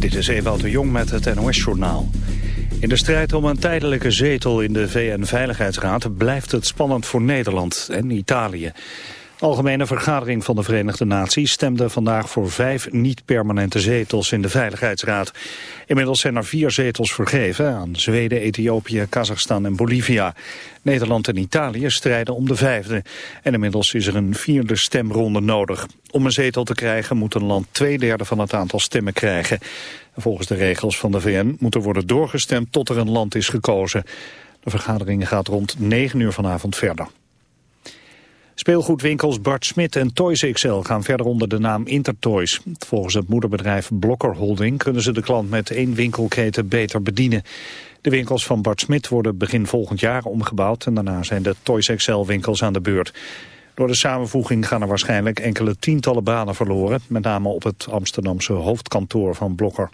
Dit is Ewout de Jong met het NOS-journaal. In de strijd om een tijdelijke zetel in de VN-veiligheidsraad... blijft het spannend voor Nederland en Italië. Algemene Vergadering van de Verenigde Naties stemde vandaag voor vijf niet-permanente zetels in de Veiligheidsraad. Inmiddels zijn er vier zetels vergeven aan Zweden, Ethiopië, Kazachstan en Bolivia. Nederland en Italië strijden om de vijfde. En inmiddels is er een vierde stemronde nodig. Om een zetel te krijgen moet een land twee derde van het aantal stemmen krijgen. volgens de regels van de VN moet er worden doorgestemd tot er een land is gekozen. De vergadering gaat rond 9 uur vanavond verder. Speelgoedwinkels Bart Smit en Toys XL gaan verder onder de naam Intertoys. Volgens het moederbedrijf Blokker Holding kunnen ze de klant met één winkelketen beter bedienen. De winkels van Bart Smit worden begin volgend jaar omgebouwd en daarna zijn de Toys XL winkels aan de beurt. Door de samenvoeging gaan er waarschijnlijk enkele tientallen banen verloren, met name op het Amsterdamse hoofdkantoor van Blokker.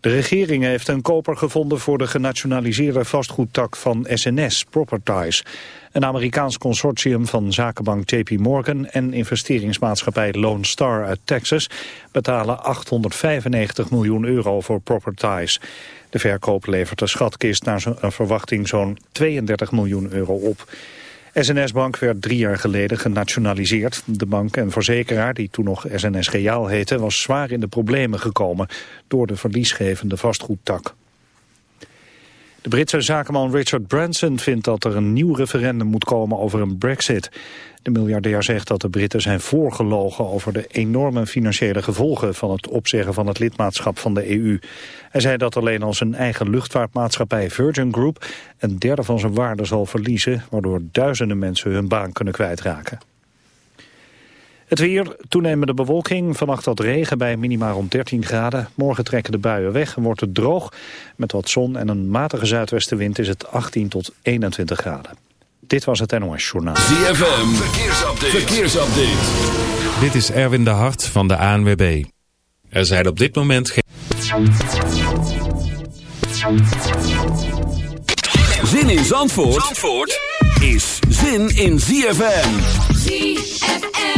De regering heeft een koper gevonden voor de genationaliseerde vastgoedtak van SNS, Properties. Een Amerikaans consortium van zakenbank JP Morgan en investeringsmaatschappij Lone Star uit Texas betalen 895 miljoen euro voor Properties. De verkoop levert de schatkist naar een verwachting zo'n 32 miljoen euro op. SNS-bank werd drie jaar geleden genationaliseerd. De bank en verzekeraar, die toen nog SNS Reaal heette, was zwaar in de problemen gekomen door de verliesgevende vastgoedtak. De Britse zakenman Richard Branson vindt dat er een nieuw referendum moet komen over een brexit. De miljardair zegt dat de Britten zijn voorgelogen over de enorme financiële gevolgen van het opzeggen van het lidmaatschap van de EU. Hij zei dat alleen als zijn eigen luchtvaartmaatschappij Virgin Group een derde van zijn waarde zal verliezen, waardoor duizenden mensen hun baan kunnen kwijtraken. Het weer, toenemende bewolking, vannacht wat regen bij minimaal rond 13 graden. Morgen trekken de buien weg en wordt het droog. Met wat zon en een matige zuidwestenwind is het 18 tot 21 graden. Dit was het NOS Journaal. ZFM, verkeersupdate. verkeersupdate. Dit is Erwin de Hart van de ANWB. Er zijn op dit moment geen... Zin in Zandvoort, Zandvoort is zin in ZFM. ZFM.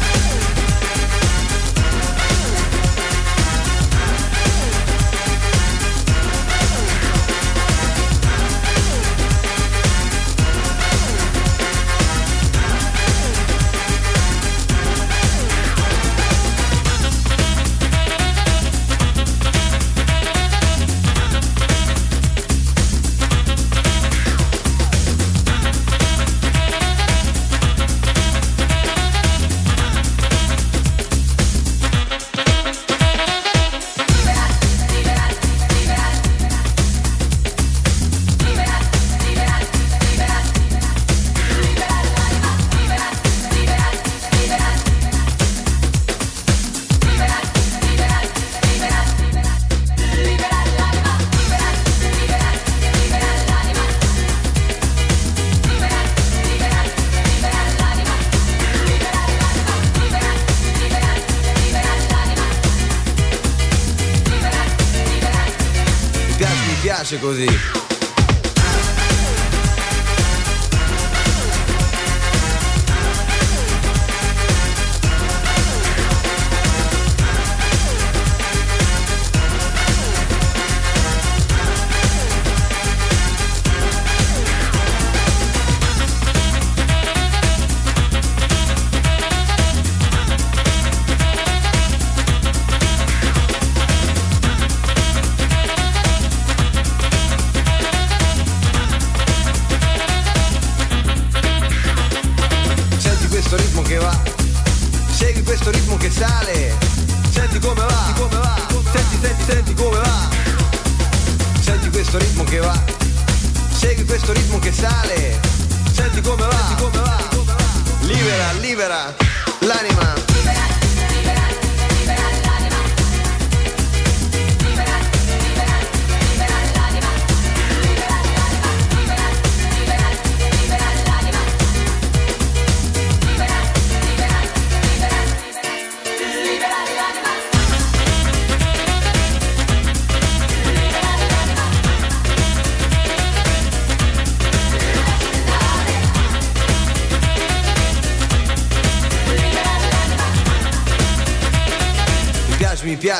piace così.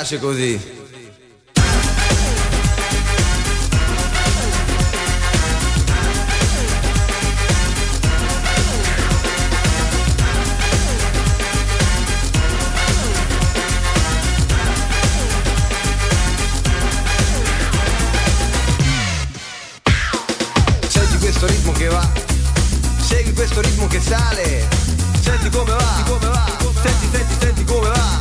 Piace così. Senti questo ritmo che sale, senti come va, come va, senti, senti, senti come va, senti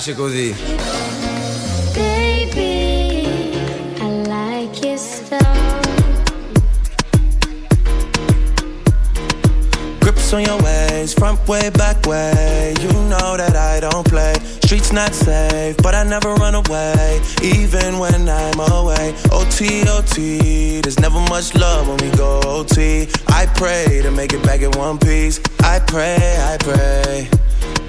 Piace, mi piace così. Baby, I like your style. Grips on your ways, front way, back way. You know that I don't play. Streets not safe, but I never run away, even when I'm away. OT, OT, there's never much love when we go OT. I pray to make it back in one piece. I pray, I pray.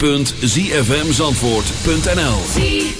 www.zfmzandvoort.nl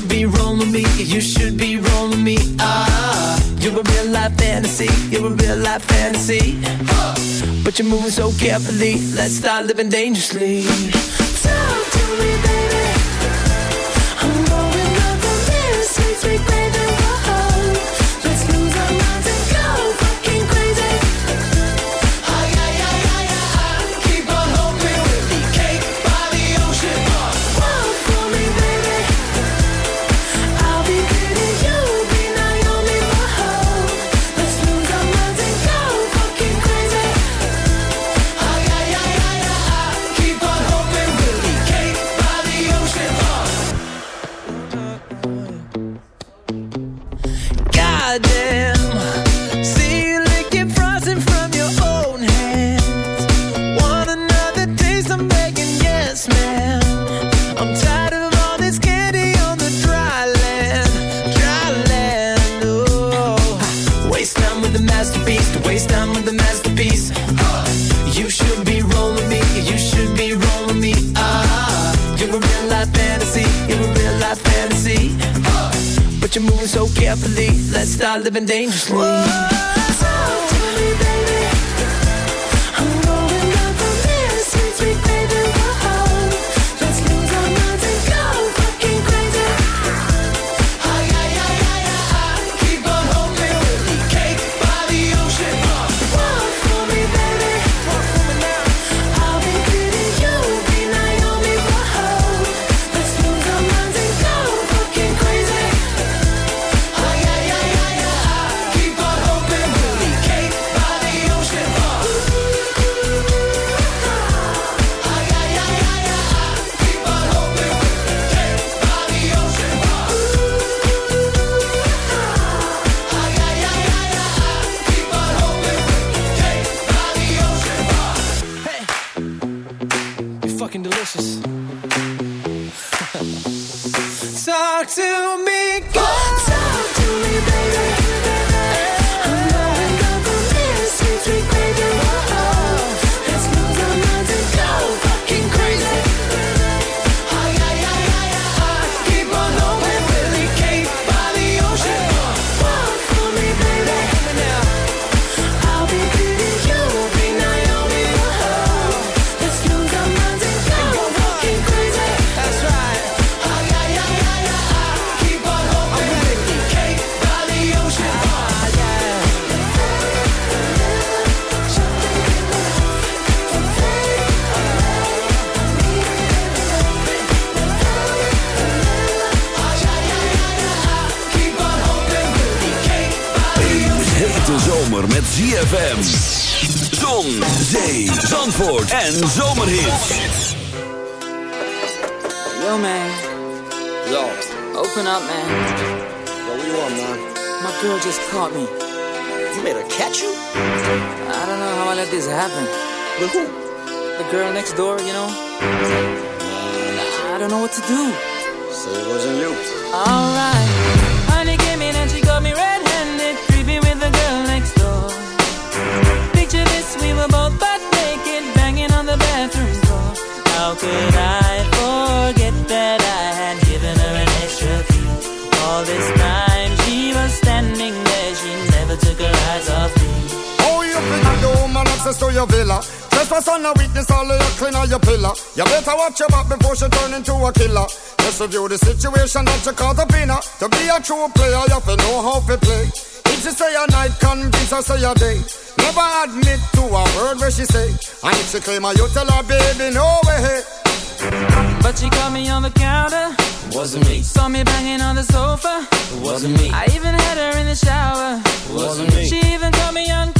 should be rolling me, you should be rolling me. Ah, you're a real life fantasy, you're a real life fantasy. But you're moving so carefully, let's start living dangerously. Talk to me, baby. I'm going up the mirror, sweet, sweet baby. Living dangerously. Girl just caught me. You made her catch you? I don't know how I let this happen. With who? The girl next door, you know? I don't know what to do. So it wasn't you. Alright. Honey came in and she got me red-handed, creepy with the girl next door. Picture this, we were both butt naked, banging on the bathroom door. How could I forget that I had given her an extra key? All this access to your villa? Trespass on a weakness, all of your clean on your pillar. You better watch your back before she turn into a killer. Just review the situation that you caught up in her. To be a true player, you have to know how to play. If she say a night, convince her say a day. Never admit to a word where she say. And if she claim her, you tell her, baby, no way. But she caught me on the counter. Wasn't me. Saw me banging on the sofa. Wasn't me. I even had her in the shower. Wasn't me. She even caught me on camera.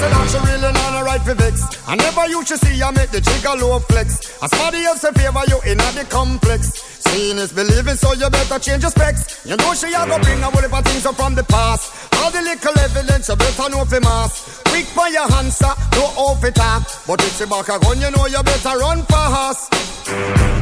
That she really not a right for vex. I never you should see I make the trigger low flex. As somebody else in favor you in the complex. Seeing is believing, so you better change your specs. You know she a go bring a whole heap of things up from the past. All the little evidence you better know for mass. Quick by your answer, no off it talk. But if she back a gun, you know you better run fast.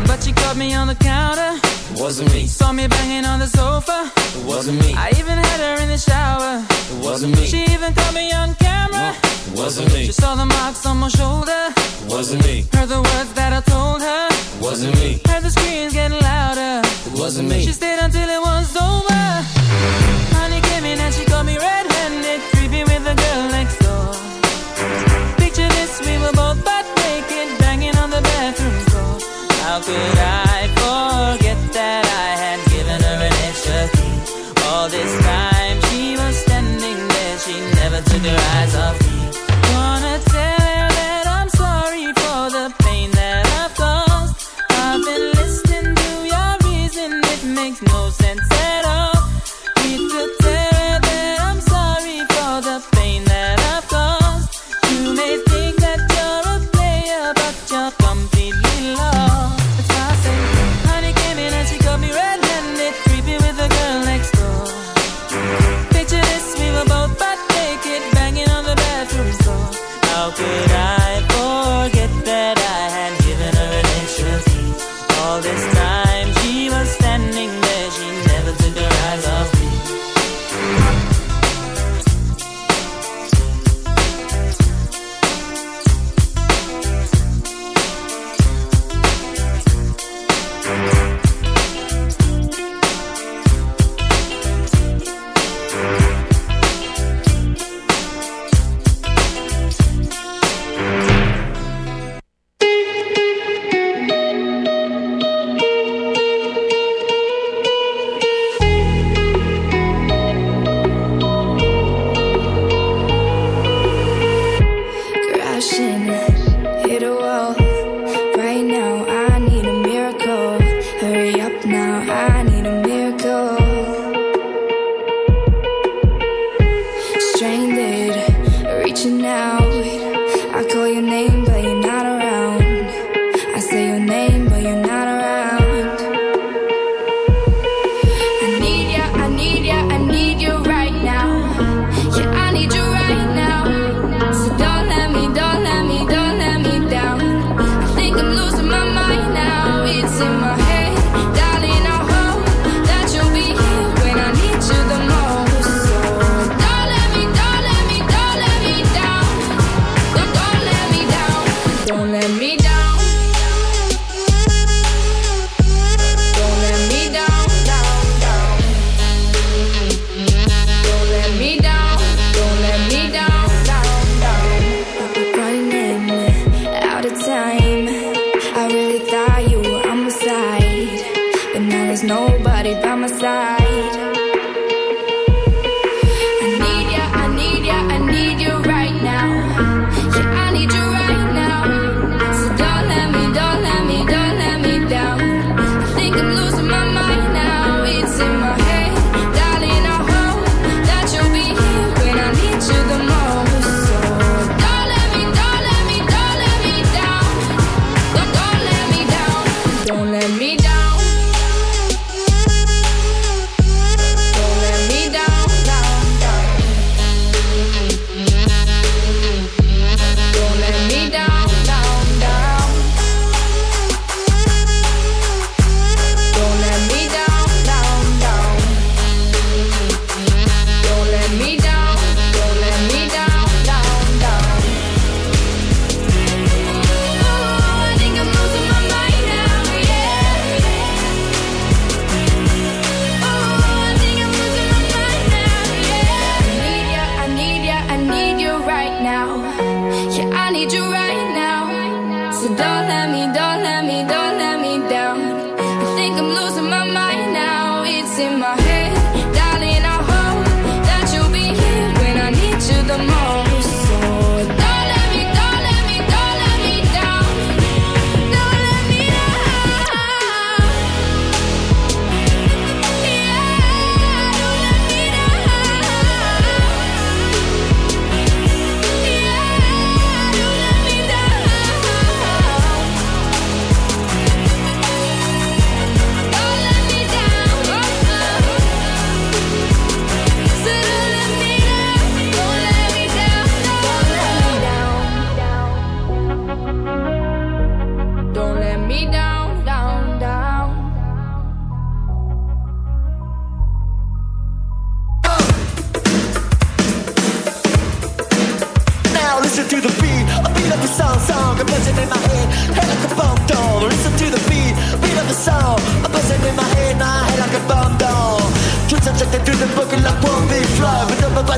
But she caught me on the counter. Wasn't me. Saw me banging on the sofa. It Wasn't me. I even had her in the shower. It wasn't me. She even caught me on camera. It Wasn't me. She saw the marks on my shoulder. Wasn't me. Heard the words that I told her. Wasn't me. Heard the screams getting louder. Wasn't me. She stayed until it was over. Honey came in and she got me red-handed, creepy with the girl next door. Picture this, we were both butt naked, banging on the bathroom floor. How could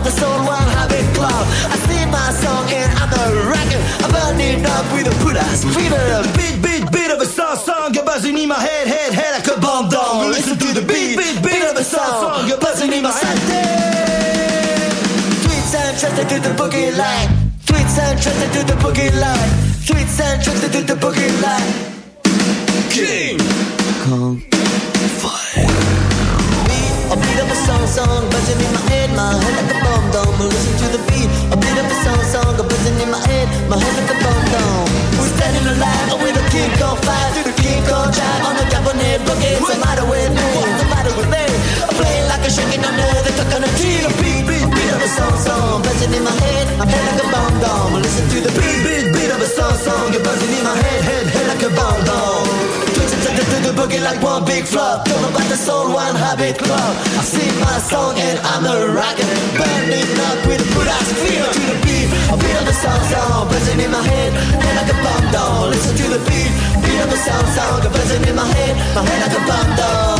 about the soul, one habit club. I sing my song and I'm a rocker, I'm burning up with a put ass fever. Beat, beat, beat of a song, song, a buzzing in my head, head, head like a bomb down. Listen to the beat, beat, beat of a song, song, a buzzing in my head. Tweets and trusted to the boogie line. Tweets and trusted to the boogie line. Tweets and trusted to the boogie line. King Kong song, buzzing in my head, my head like a bomb dome. Listen to the beat, a beat of a song, song, buzzing in my head, my head like a bomb dome. We're standing alive with a King Kong fire, to the King Kong drive on the Japanese boogie. What's the matter with me? Big flop. Don't about the soul, one habit club. I sing my song and I'm a rocker. Burning up with a good ass feel to the beat. Beat of a song, song, buzzing in my head, head like a bomb dome. Listen to the beat, of a song, song, buzzing in my head, my head like a bomb dome.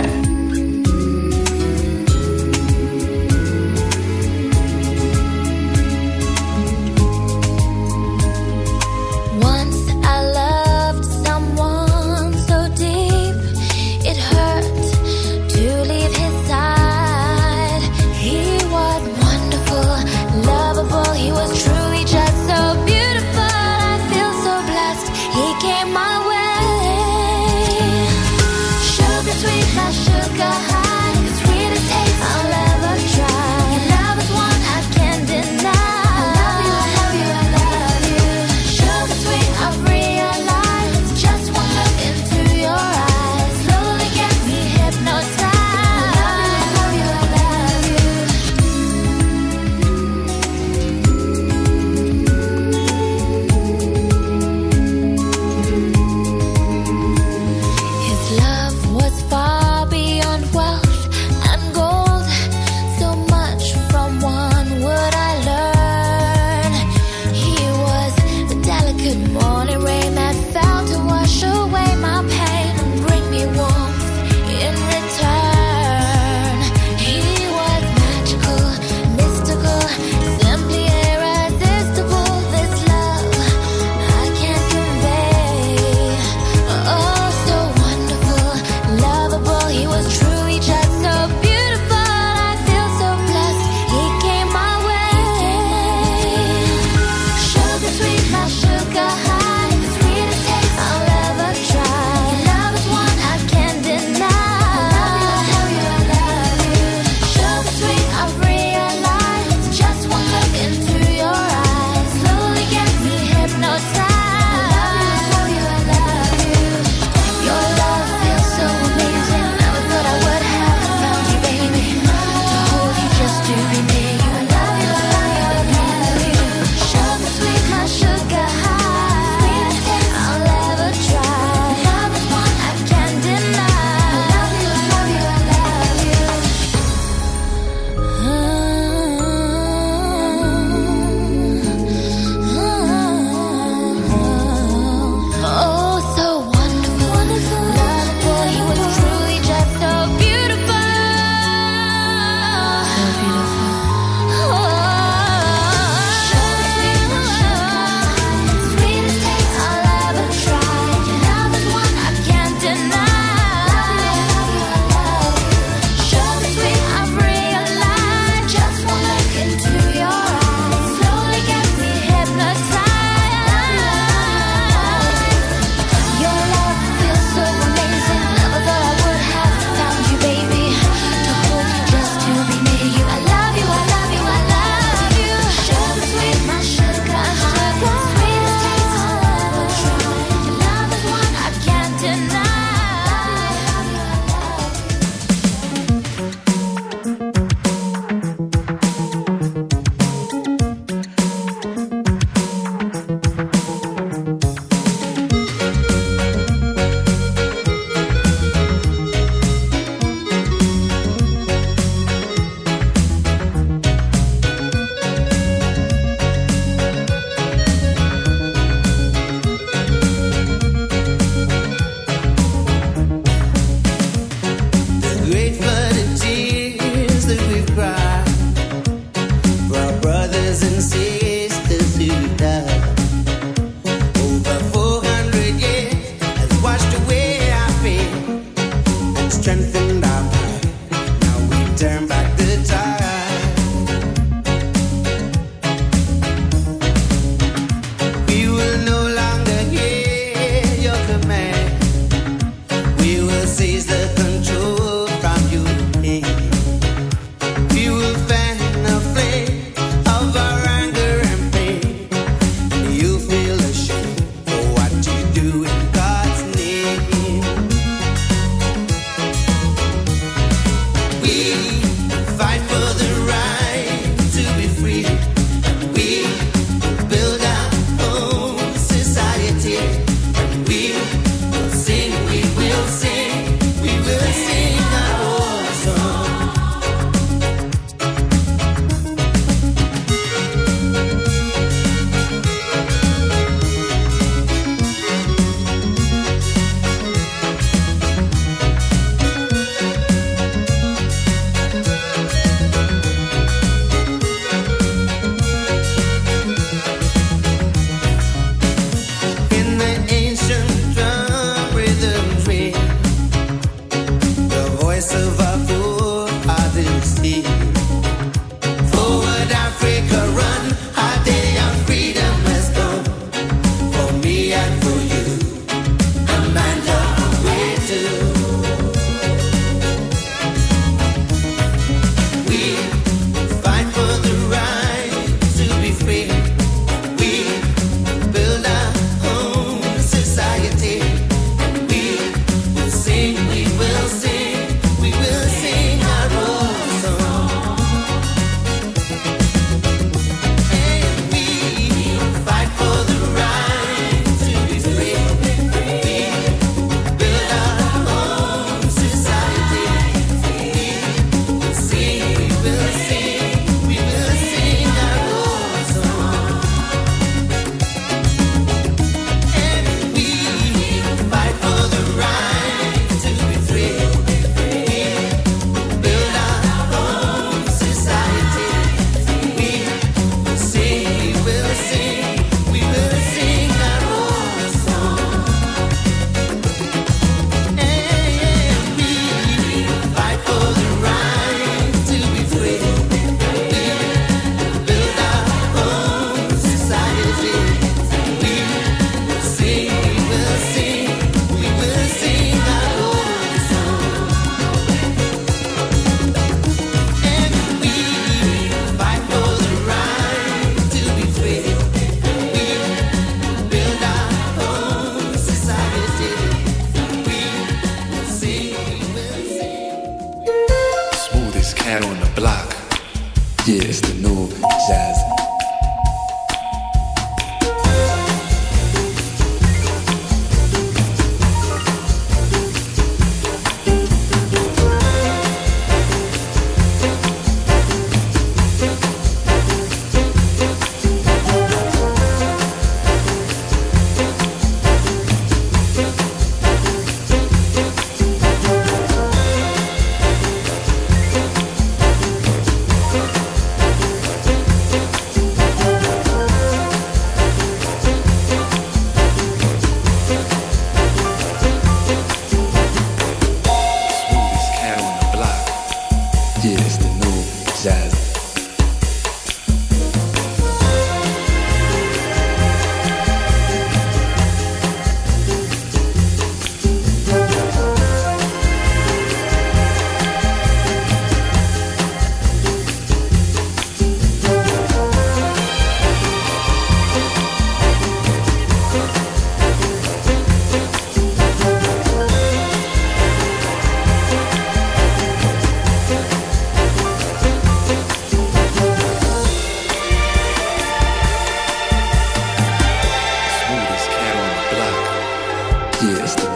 Block.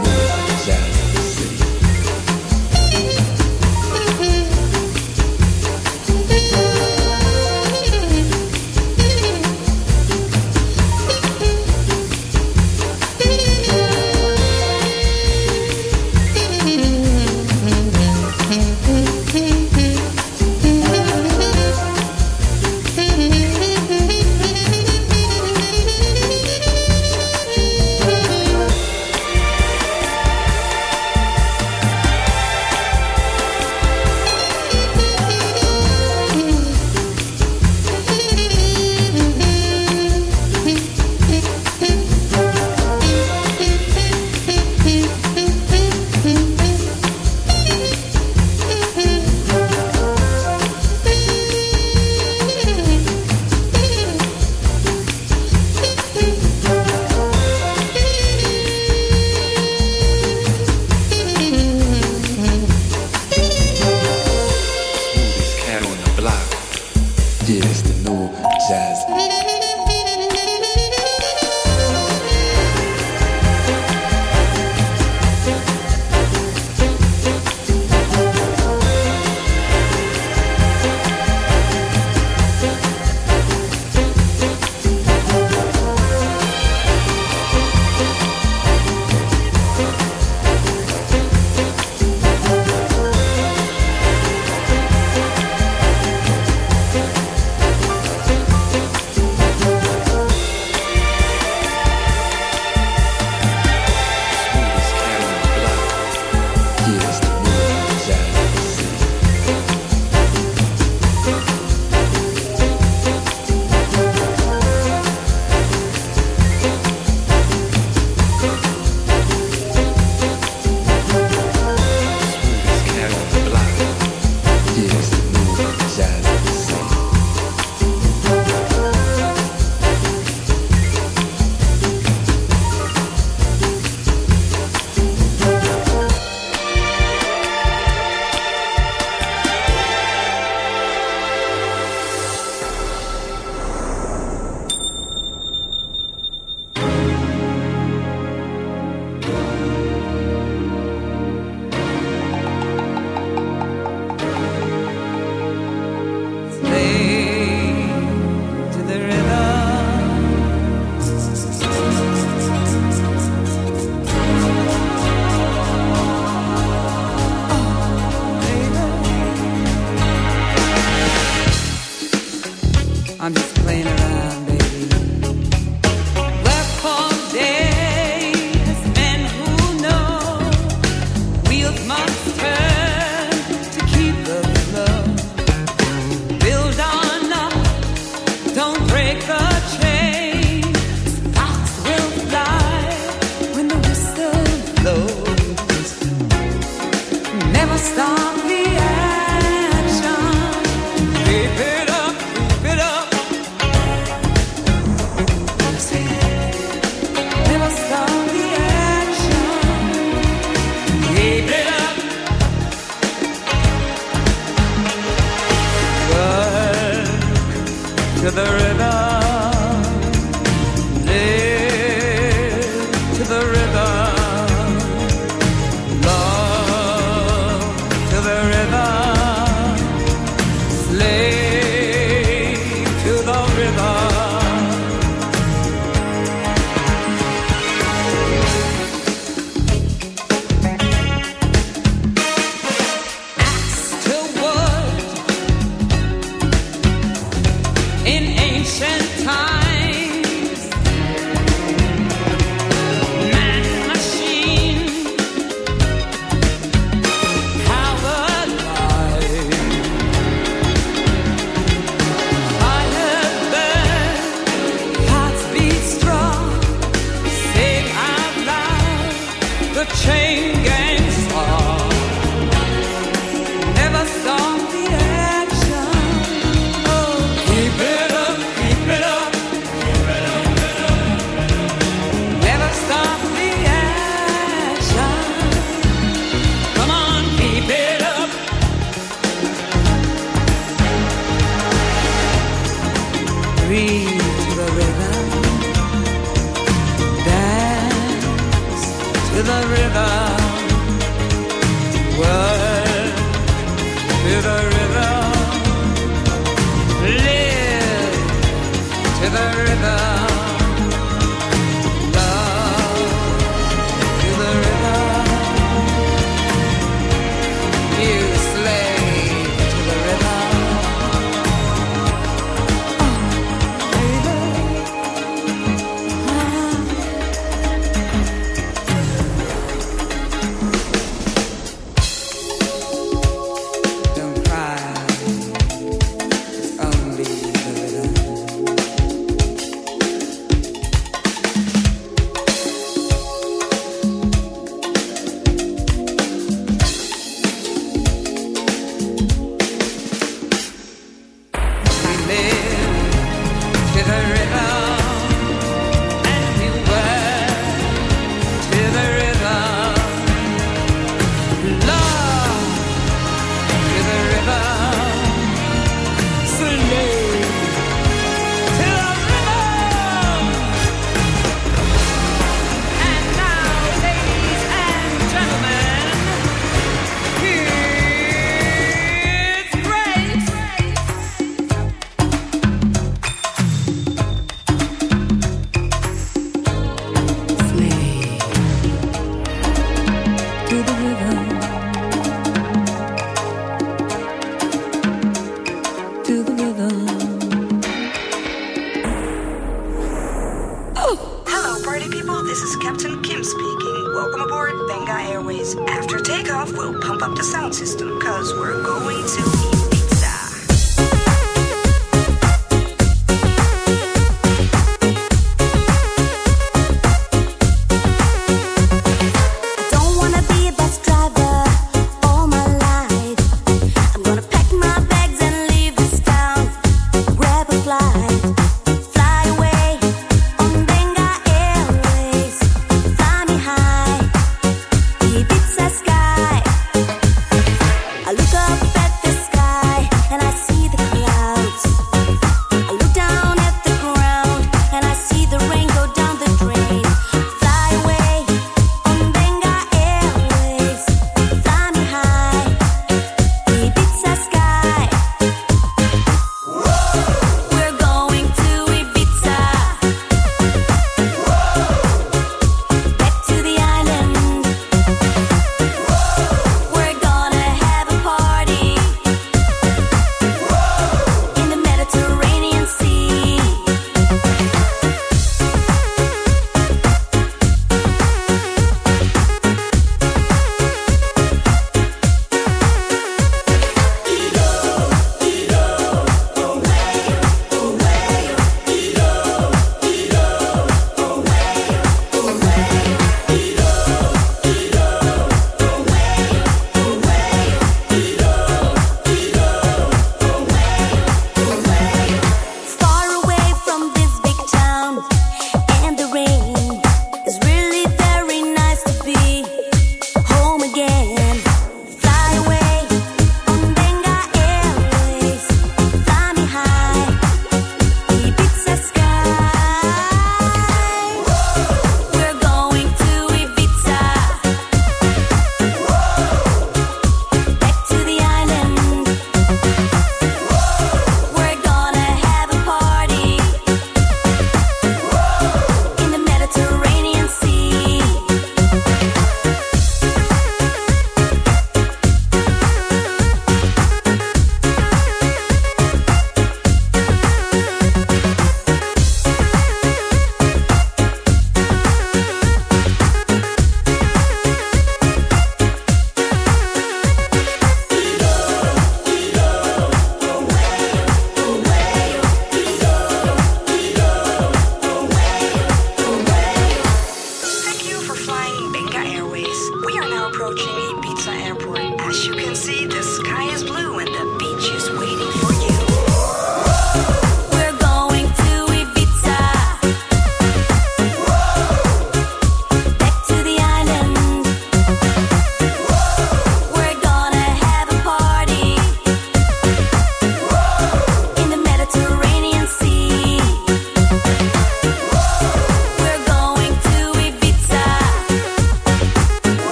To